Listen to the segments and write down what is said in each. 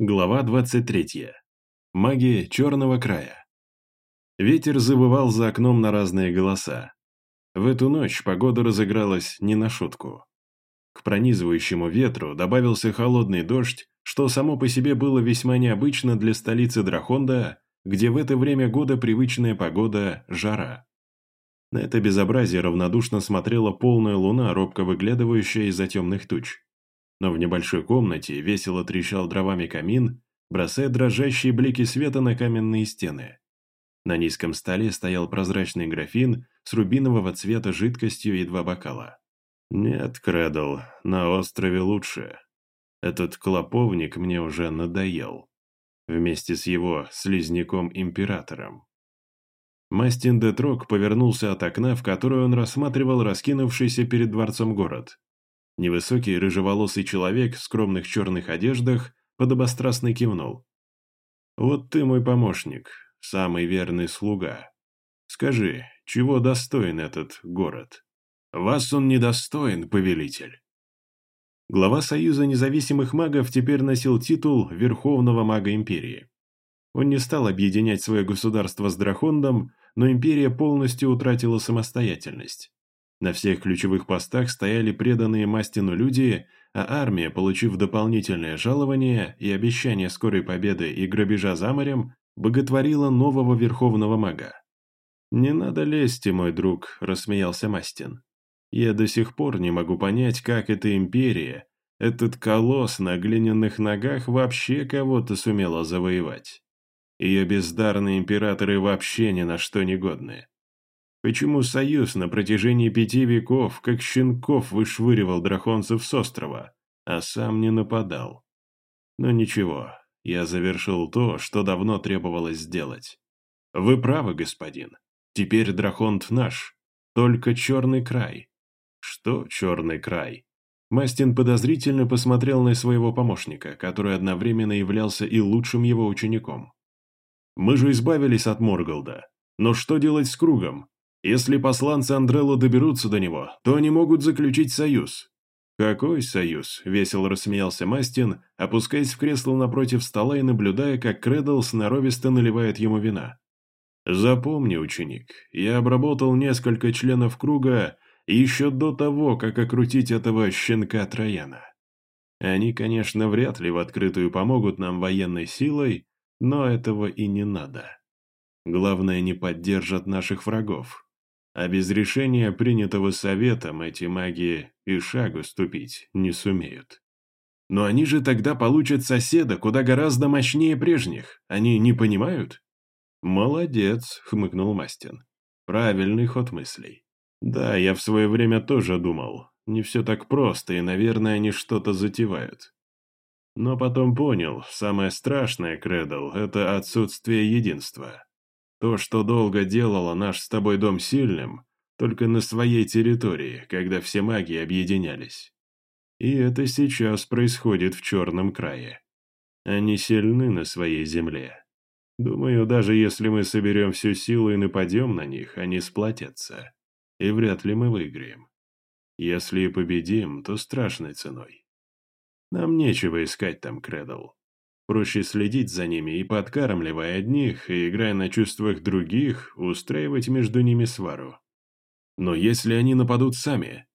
Глава 23. Маги Черного края. Ветер завывал за окном на разные голоса. В эту ночь погода разыгралась не на шутку. К пронизывающему ветру добавился холодный дождь, что само по себе было весьма необычно для столицы Драхонда, где в это время года привычная погода – жара. На это безобразие равнодушно смотрела полная луна, робко выглядывающая из-за темных туч но в небольшой комнате весело трещал дровами камин, бросая дрожащие блики света на каменные стены. На низком столе стоял прозрачный графин с рубинового цвета жидкостью и два бокала. «Нет, Кредл, на острове лучше. Этот клоповник мне уже надоел. Вместе с его слизняком-императором». Мастин Детрок повернулся от окна, в которое он рассматривал раскинувшийся перед дворцом город. Невысокий рыжеволосый человек в скромных черных одеждах подобострастно кивнул. «Вот ты мой помощник, самый верный слуга. Скажи, чего достоин этот город?» «Вас он недостоин, повелитель». Глава Союза независимых магов теперь носил титул Верховного мага Империи. Он не стал объединять свое государство с Драхондом, но Империя полностью утратила самостоятельность. На всех ключевых постах стояли преданные Мастину люди, а армия, получив дополнительное жалование и обещание скорой победы и грабежа за морем, боготворила нового верховного мага. «Не надо лезть, мой друг», – рассмеялся Мастин. «Я до сих пор не могу понять, как эта империя, этот колосс на глиняных ногах вообще кого-то сумела завоевать. Ее бездарные императоры вообще ни на что не годны. Почему Союз на протяжении пяти веков, как щенков, вышвыривал драконцев с острова, а сам не нападал? Но ничего, я завершил то, что давно требовалось сделать. Вы правы, господин. Теперь драконт наш. Только черный край. Что черный край? Мастин подозрительно посмотрел на своего помощника, который одновременно являлся и лучшим его учеником. «Мы же избавились от Морголда. Но что делать с кругом? Если посланцы Андрелло доберутся до него, то они могут заключить союз». «Какой союз?» – весело рассмеялся Мастин, опускаясь в кресло напротив стола и наблюдая, как Кредл сноровисто наливает ему вина. «Запомни, ученик, я обработал несколько членов круга еще до того, как окрутить этого щенка Трояна. Они, конечно, вряд ли в открытую помогут нам военной силой, но этого и не надо. Главное, не поддержат наших врагов а без решения, принятого советом, эти маги и шагу ступить не сумеют. Но они же тогда получат соседа куда гораздо мощнее прежних. Они не понимают? Молодец, хмыкнул Мастин. Правильный ход мыслей. Да, я в свое время тоже думал. Не все так просто, и, наверное, они что-то затевают. Но потом понял, самое страшное, Кредл, это отсутствие единства. То, что долго делало наш с тобой дом сильным, только на своей территории, когда все маги объединялись. И это сейчас происходит в Черном крае. Они сильны на своей земле. Думаю, даже если мы соберем всю силу и нападем на них, они сплотятся. И вряд ли мы выиграем. Если и победим, то страшной ценой. Нам нечего искать там, Кредл. Проще следить за ними и, подкармливая одних и играя на чувствах других, устраивать между ними свару. Но если они нападут сами?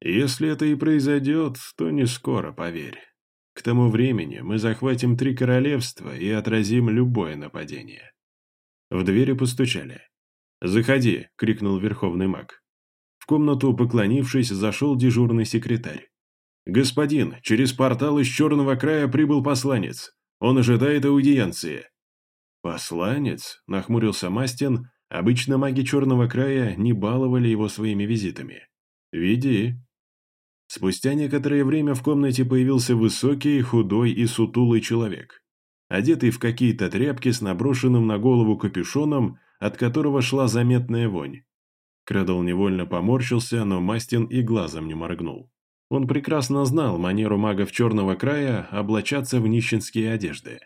Если это и произойдет, то не скоро, поверь. К тому времени мы захватим три королевства и отразим любое нападение. В двери постучали. «Заходи!» — крикнул верховный маг. В комнату, поклонившись, зашел дежурный секретарь. «Господин, через портал из Черного края прибыл посланец. Он ожидает аудиенции». «Посланец?» – нахмурился Мастин. Обычно маги Черного края не баловали его своими визитами. «Веди». Спустя некоторое время в комнате появился высокий, худой и сутулый человек. Одетый в какие-то тряпки с наброшенным на голову капюшоном, от которого шла заметная вонь. Кредл невольно поморщился, но Мастин и глазом не моргнул. Он прекрасно знал манеру магов Черного края облачаться в нищенские одежды.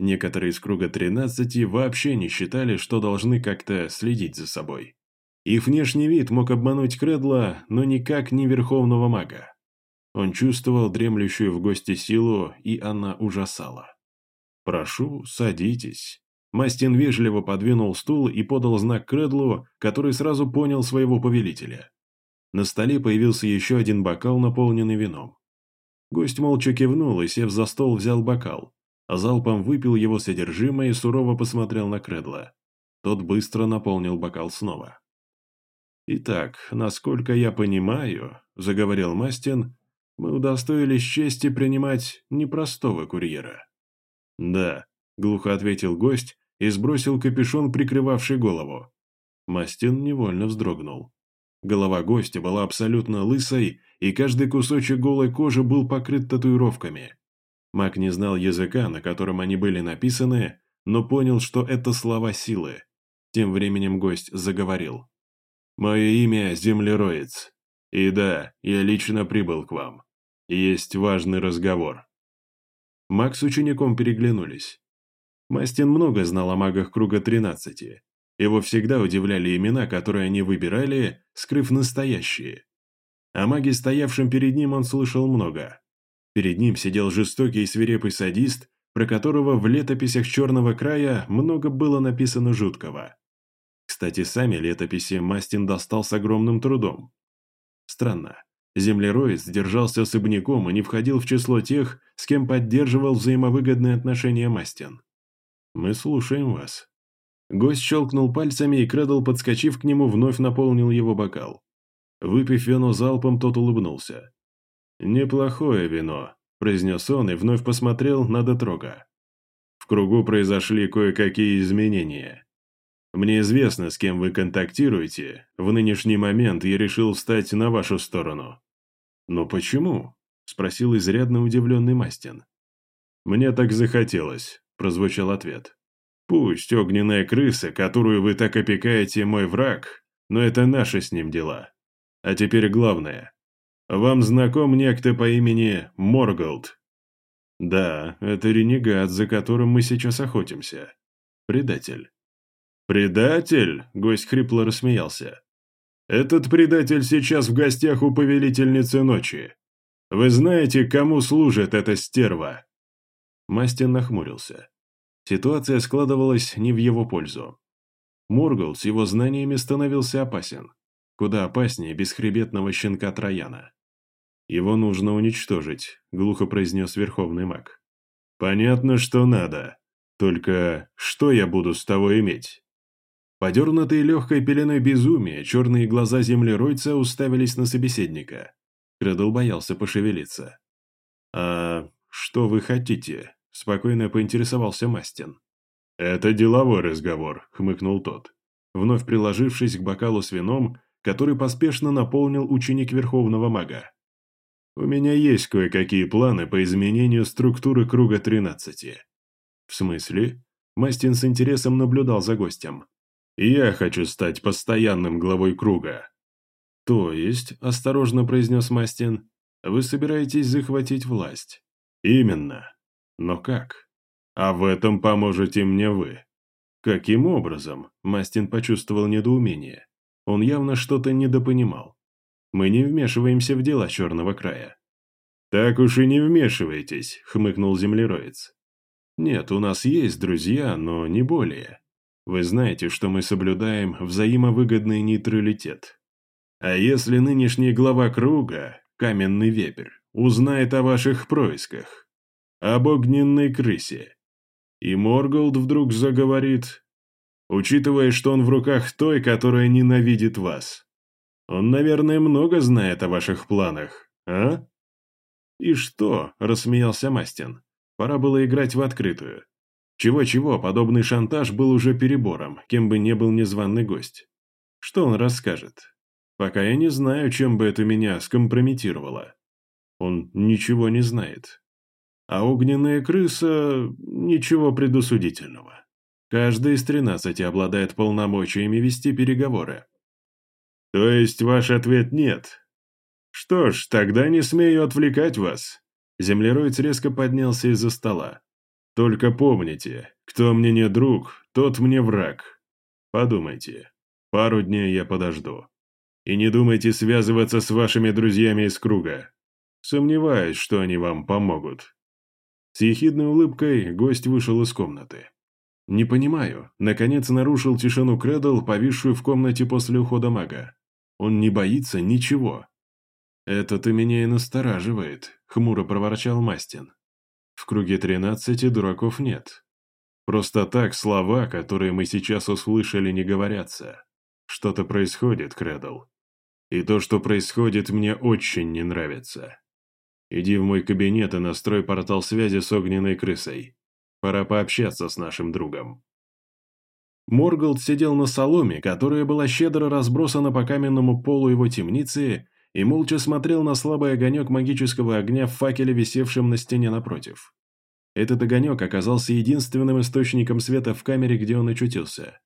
Некоторые из круга 13 вообще не считали, что должны как-то следить за собой. Их внешний вид мог обмануть Кредла, но никак не Верховного мага. Он чувствовал дремлющую в гости силу, и она ужасала. «Прошу, садитесь». Мастин вежливо подвинул стул и подал знак Кредлу, который сразу понял своего повелителя. На столе появился еще один бокал, наполненный вином. Гость молча кивнул и, сев за стол, взял бокал, а залпом выпил его содержимое и сурово посмотрел на Кредла. Тот быстро наполнил бокал снова. «Итак, насколько я понимаю», — заговорил Мастин, — «мы удостоились чести принимать непростого курьера». «Да», — глухо ответил гость и сбросил капюшон, прикрывавший голову. Мастин невольно вздрогнул. Голова гостя была абсолютно лысой, и каждый кусочек голой кожи был покрыт татуировками. Маг не знал языка, на котором они были написаны, но понял, что это слова силы. Тем временем гость заговорил. «Мое имя Землероец. И да, я лично прибыл к вам. Есть важный разговор». Маг с учеником переглянулись. Мастин много знал о магах круга тринадцати. Его всегда удивляли имена, которые они выбирали, скрыв настоящие. О маге, стоявшем перед ним, он слышал много. Перед ним сидел жестокий и свирепый садист, про которого в летописях Черного края много было написано жуткого. Кстати, сами летописи Мастин достал с огромным трудом. Странно. Землероец держался особняком и не входил в число тех, с кем поддерживал взаимовыгодные отношения Мастин. «Мы слушаем вас». Гость щелкнул пальцами, и Кредл, подскочив к нему, вновь наполнил его бокал. Выпив вино залпом, тот улыбнулся. «Неплохое вино», – произнес он и вновь посмотрел на Дотрога. «В кругу произошли кое-какие изменения. Мне известно, с кем вы контактируете. В нынешний момент я решил встать на вашу сторону». «Но почему?» – спросил изрядно удивленный Мастин. «Мне так захотелось прозвучал ответ. «Пусть огненная крыса, которую вы так опекаете, мой враг, но это наши с ним дела. А теперь главное. Вам знаком некто по имени Морголд?» «Да, это ренегат, за которым мы сейчас охотимся. Предатель». «Предатель?» — гость хрипло рассмеялся. «Этот предатель сейчас в гостях у повелительницы ночи. Вы знаете, кому служит эта стерва?» Мастин нахмурился. Ситуация складывалась не в его пользу. Моргул с его знаниями становился опасен. Куда опаснее бесхребетного щенка Трояна. «Его нужно уничтожить», — глухо произнес Верховный маг. «Понятно, что надо. Только что я буду с того иметь?» Подернутые легкой пеленой безумия, черные глаза землеройца уставились на собеседника. Кредл боялся пошевелиться. «А что вы хотите?» Спокойно поинтересовался Мастин. «Это деловой разговор», — хмыкнул тот, вновь приложившись к бокалу с вином, который поспешно наполнил ученик Верховного Мага. «У меня есть кое-какие планы по изменению структуры круга тринадцати». «В смысле?» Мастин с интересом наблюдал за гостем. «Я хочу стать постоянным главой круга». «То есть», — осторожно произнес Мастин, — «вы собираетесь захватить власть?» «Именно. Но как? А в этом поможете мне вы. Каким образом? Мастин почувствовал недоумение. Он явно что-то недопонимал. Мы не вмешиваемся в дела Черного края. Так уж и не вмешивайтесь, хмыкнул землероец. Нет, у нас есть друзья, но не более. Вы знаете, что мы соблюдаем взаимовыгодный нейтралитет. А если нынешний глава круга, каменный вепрь, узнает о ваших происках, об огненной крысе. И Морголд вдруг заговорит, учитывая, что он в руках той, которая ненавидит вас. Он, наверное, много знает о ваших планах, а? И что, рассмеялся Мастин. Пора было играть в открытую. Чего-чего, подобный шантаж был уже перебором, кем бы ни был незваный гость. Что он расскажет? Пока я не знаю, чем бы это меня скомпрометировало. Он ничего не знает. А огненная крыса – ничего предусудительного. Каждый из тринадцати обладает полномочиями вести переговоры. То есть ваш ответ нет? Что ж, тогда не смею отвлекать вас. Землеройц резко поднялся из-за стола. Только помните, кто мне не друг, тот мне враг. Подумайте. Пару дней я подожду. И не думайте связываться с вашими друзьями из круга. Сомневаюсь, что они вам помогут. С ехидной улыбкой гость вышел из комнаты. «Не понимаю», — наконец нарушил тишину Кредл, повисшую в комнате после ухода мага. «Он не боится ничего». «Это-то меня и настораживает», — хмуро проворчал Мастин. «В круге тринадцати дураков нет. Просто так слова, которые мы сейчас услышали, не говорятся. Что-то происходит, Кредл. И то, что происходит, мне очень не нравится. Иди в мой кабинет и настрой портал связи с огненной крысой. Пора пообщаться с нашим другом». Морголд сидел на соломе, которая была щедро разбросана по каменному полу его темницы, и молча смотрел на слабый огонек магического огня в факеле, висевшем на стене напротив. Этот огонек оказался единственным источником света в камере, где он очутился.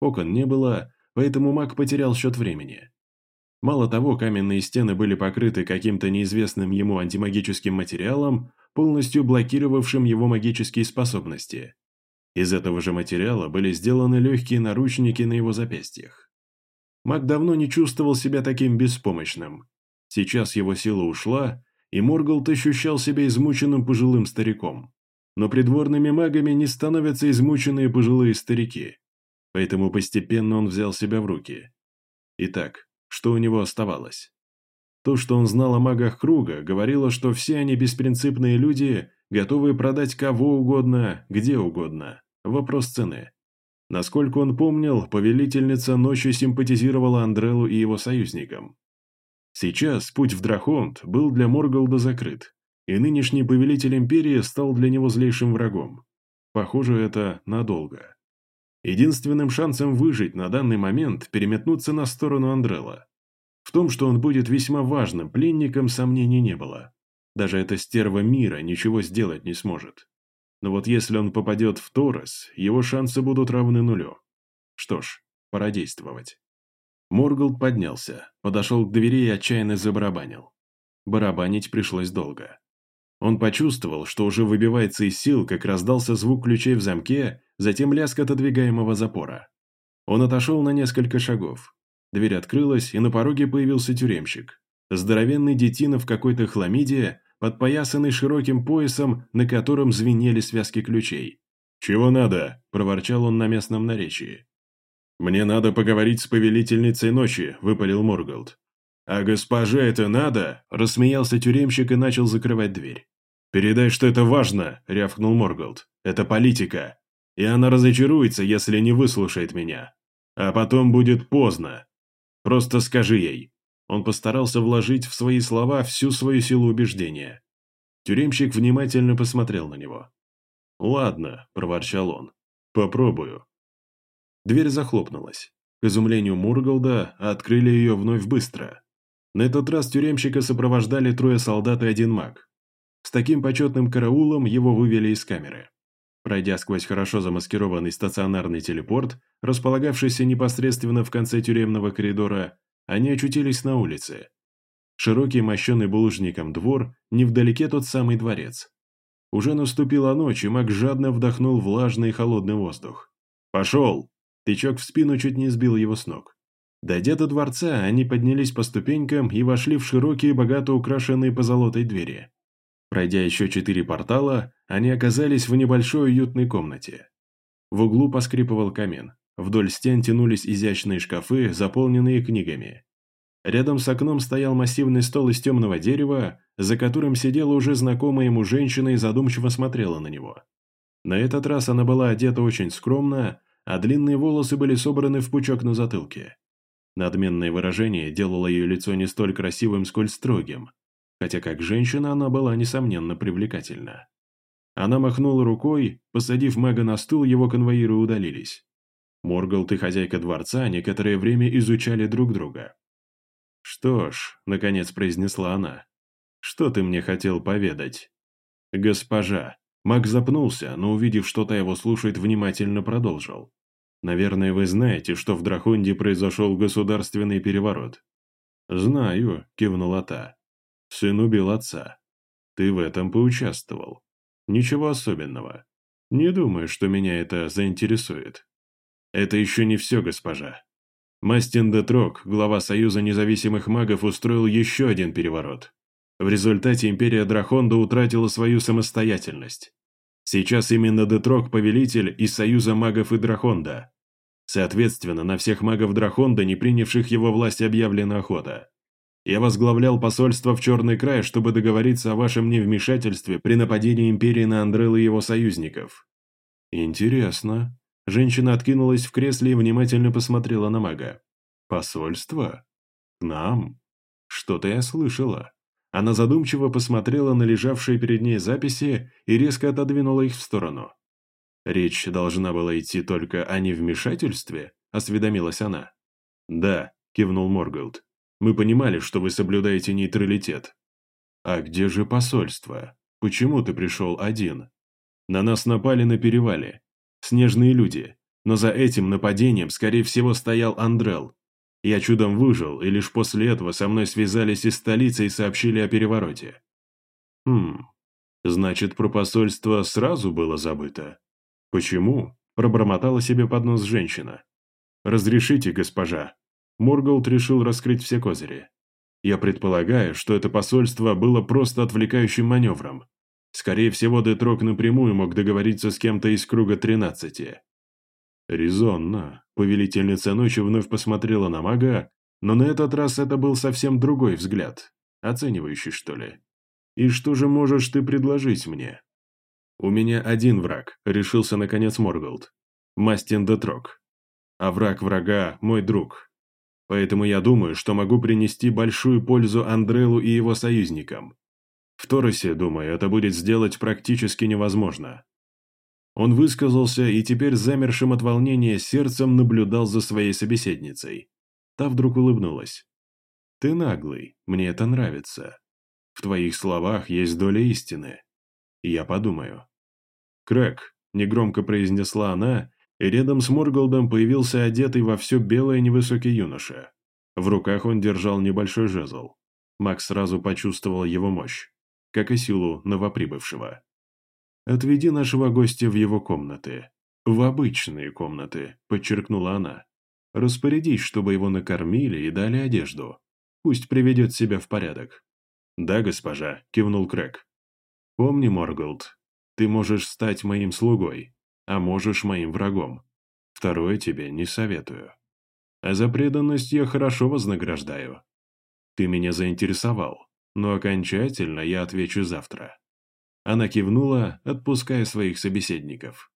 Окон не было, поэтому маг потерял счет времени. Мало того, каменные стены были покрыты каким-то неизвестным ему антимагическим материалом, полностью блокировавшим его магические способности. Из этого же материала были сделаны легкие наручники на его запястьях. Маг давно не чувствовал себя таким беспомощным. Сейчас его сила ушла, и Моргалт ощущал себя измученным пожилым стариком. Но придворными магами не становятся измученные пожилые старики. Поэтому постепенно он взял себя в руки. Итак, что у него оставалось? То, что он знал о магах круга, говорило, что все они беспринципные люди, готовые продать кого угодно, где угодно. Вопрос цены. Насколько он помнил, повелительница ночью симпатизировала Андрелу и его союзникам. Сейчас путь в Драхонт был для Морголда закрыт, и нынешний повелитель Империи стал для него злейшим врагом. Похоже, это надолго. Единственным шансом выжить на данный момент – переметнуться на сторону Андрела. В том, что он будет весьма важным пленником, сомнений не было. Даже эта стерва мира ничего сделать не сможет. Но вот если он попадет в Торос, его шансы будут равны нулю. Что ж, пора действовать. Моргалд поднялся, подошел к двери и отчаянно забарабанил. Барабанить пришлось долго. Он почувствовал, что уже выбивается из сил, как раздался звук ключей в замке, затем лязг отодвигаемого запора. Он отошел на несколько шагов. Дверь открылась, и на пороге появился тюремщик. Здоровенный детина в какой-то хламиде, подпоясанный широким поясом, на котором звенели связки ключей. «Чего надо?» – проворчал он на местном наречии. «Мне надо поговорить с повелительницей ночи», – выпалил Морголд. «А госпоже это надо?» – рассмеялся тюремщик и начал закрывать дверь. «Передай, что это важно», — рявкнул Морголд. «Это политика. И она разочаруется, если не выслушает меня. А потом будет поздно. Просто скажи ей». Он постарался вложить в свои слова всю свою силу убеждения. Тюремщик внимательно посмотрел на него. «Ладно», — проворчал он. «Попробую». Дверь захлопнулась. К изумлению Мурголда открыли ее вновь быстро. На этот раз тюремщика сопровождали трое солдат и один маг. С таким почетным караулом его вывели из камеры. Пройдя сквозь хорошо замаскированный стационарный телепорт, располагавшийся непосредственно в конце тюремного коридора, они очутились на улице. Широкий, мощенный булыжником двор, невдалеке тот самый дворец. Уже наступила ночь, и маг жадно вдохнул влажный и холодный воздух. «Пошел!» Тычок в спину чуть не сбил его с ног. Дойдя до дворца, они поднялись по ступенькам и вошли в широкие, богато украшенные позолотой двери. Пройдя еще четыре портала, они оказались в небольшой уютной комнате. В углу поскрипывал камин. Вдоль стен тянулись изящные шкафы, заполненные книгами. Рядом с окном стоял массивный стол из темного дерева, за которым сидела уже знакомая ему женщина и задумчиво смотрела на него. На этот раз она была одета очень скромно, а длинные волосы были собраны в пучок на затылке. Надменное выражение делало ее лицо не столь красивым, сколь строгим хотя как женщина она была, несомненно, привлекательна. Она махнула рукой, посадив мага на стул, его конвоиры удалились. Моргалт и хозяйка дворца некоторое время изучали друг друга. «Что ж», — наконец произнесла она, — «что ты мне хотел поведать?» «Госпожа». Маг запнулся, но, увидев, что та его слушает, внимательно продолжил. «Наверное, вы знаете, что в Драхонде произошел государственный переворот». «Знаю», — кивнула та. Сын убил отца. Ты в этом поучаствовал. Ничего особенного. Не думаю, что меня это заинтересует. Это еще не все, госпожа. Мастин Детрок, глава Союза независимых магов, устроил еще один переворот. В результате империя Драхонда утратила свою самостоятельность. Сейчас именно Детрок – повелитель из Союза магов и Драхонда. Соответственно, на всех магов Драхонда, не принявших его власть, объявлена охота. Я возглавлял посольство в Черный край, чтобы договориться о вашем невмешательстве при нападении Империи на Андрел и его союзников. Интересно. Женщина откинулась в кресле и внимательно посмотрела на мага. Посольство? К нам? Что-то я слышала. Она задумчиво посмотрела на лежавшие перед ней записи и резко отодвинула их в сторону. «Речь должна была идти только о невмешательстве?» – осведомилась она. «Да», – кивнул Морголд. «Мы понимали, что вы соблюдаете нейтралитет». «А где же посольство? Почему ты пришел один?» «На нас напали на перевале. Снежные люди. Но за этим нападением, скорее всего, стоял Андрел. Я чудом выжил, и лишь после этого со мной связались из столицы и сообщили о перевороте. Хм, значит, про посольство сразу было забыто. Почему? Пробормотала себе под нос женщина. Разрешите, госпожа. Морголд решил раскрыть все козыри. Я предполагаю, что это посольство было просто отвлекающим маневром. Скорее всего, Детрок напрямую мог договориться с кем-то из круга тринадцати. Резонно. Повелительница ночи вновь посмотрела на мага, но на этот раз это был совсем другой взгляд. Оценивающий, что ли. «И что же можешь ты предложить мне?» «У меня один враг», — решился наконец Морголд. «Мастин Детрок. А враг врага — мой друг. Поэтому я думаю, что могу принести большую пользу Андрелу и его союзникам. В Торосе, думаю, это будет сделать практически невозможно. Он высказался и теперь замершим от волнения сердцем наблюдал за своей собеседницей. Та вдруг улыбнулась. «Ты наглый, мне это нравится. В твоих словах есть доля истины. Я подумаю». «Крэк», — негромко произнесла она, и рядом с Морголдом появился одетый во все белое невысокий юноша. В руках он держал небольшой жезл. Макс сразу почувствовал его мощь, как и силу новоприбывшего. «Отведи нашего гостя в его комнаты. В обычные комнаты», — подчеркнула она. «Распорядись, чтобы его накормили и дали одежду. Пусть приведет себя в порядок». «Да, госпожа», — кивнул Крэк. «Помни, Морголд, ты можешь стать моим слугой, а можешь моим врагом. Второе тебе не советую. А за преданность я хорошо вознаграждаю. Ты меня заинтересовал, но окончательно я отвечу завтра». Она кивнула, отпуская своих собеседников.